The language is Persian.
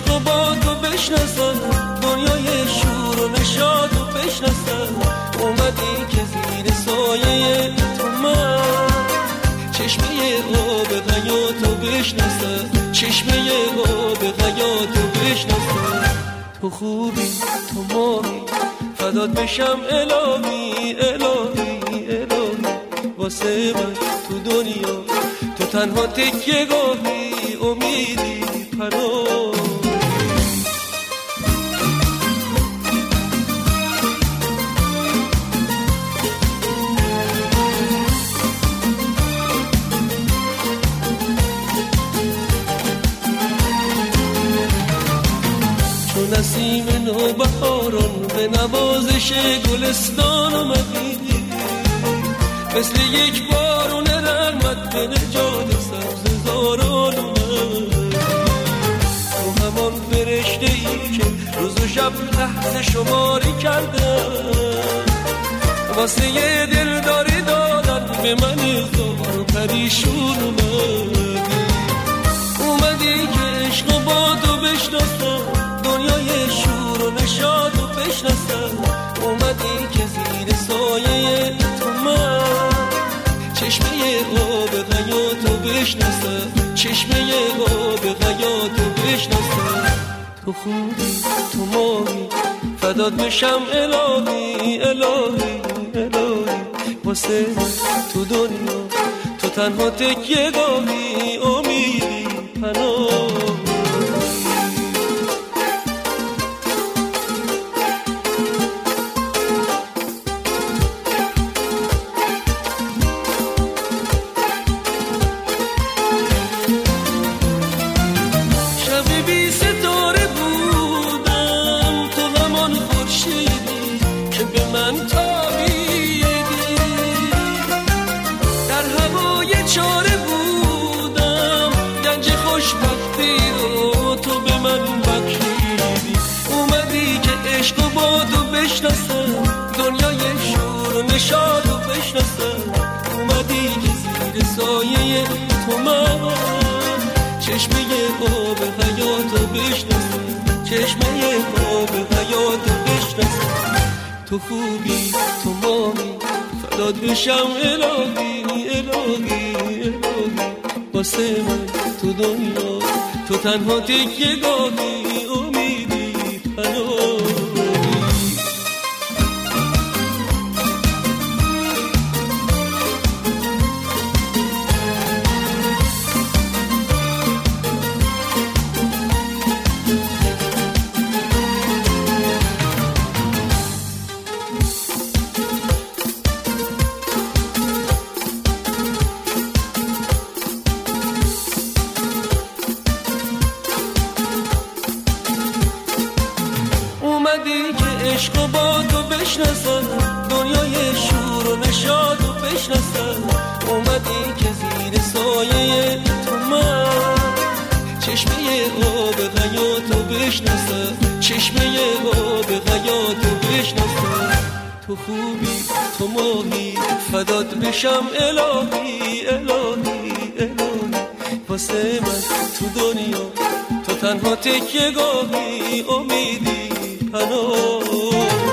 بادو بشناسم. دنیای شور و نشاد و بشناسم. اومدی که زیر سایه تو من. چشمه آب حیاتو بشناسم. چشمه آب حیاتو بشناسم. تو خوبی تو ماهی. فدات بشم الهی الهی الهی. واسه من تو دنیا. تو تنها تکیه گاهی. امیدی پناه نسیم نو بهاران به نوازش گلستان اومدی مثل یک بارون رحمت به نجات سبز زاران تو همان فرشته ای که روز و شب لحظه شماری کردن واسه یه دلداری دادن به من زار پریشون بشناسم چشمه آب حیاتو بشناسم تو خوبی تو ماهی. فدات بشم الهی الهی الهی. واسه تو دنیا تو تنها تکیه گاهی امیدی پناه ستاره بودم تو همان خورشیدی که به من تابیدی. در هوای چاره بودم گنج خوشبختی رو تو به من بخشیدی اومدی که عشق و بادو بشناسم چشمه آب حیاتو بشناسم تو خوبی تو مامی فدات بشم الهی الهی الهی. واسه من تو دنیا تو تنها تکیه گاهی امیدی پناهی. اومدی که عشق و بادو بشناسم. دنیای شور و نشاد و بشناسم. اومدی که زیر سایه تو من. چشمه آب حیاتو بشناسم. چشمه آب حیاتو بشناسم. تو خوبی تو ماهی فدات بشم. الهی الهی الهی. واسه من تو دنیا تو تنها تکیه گاهی امیدی پناه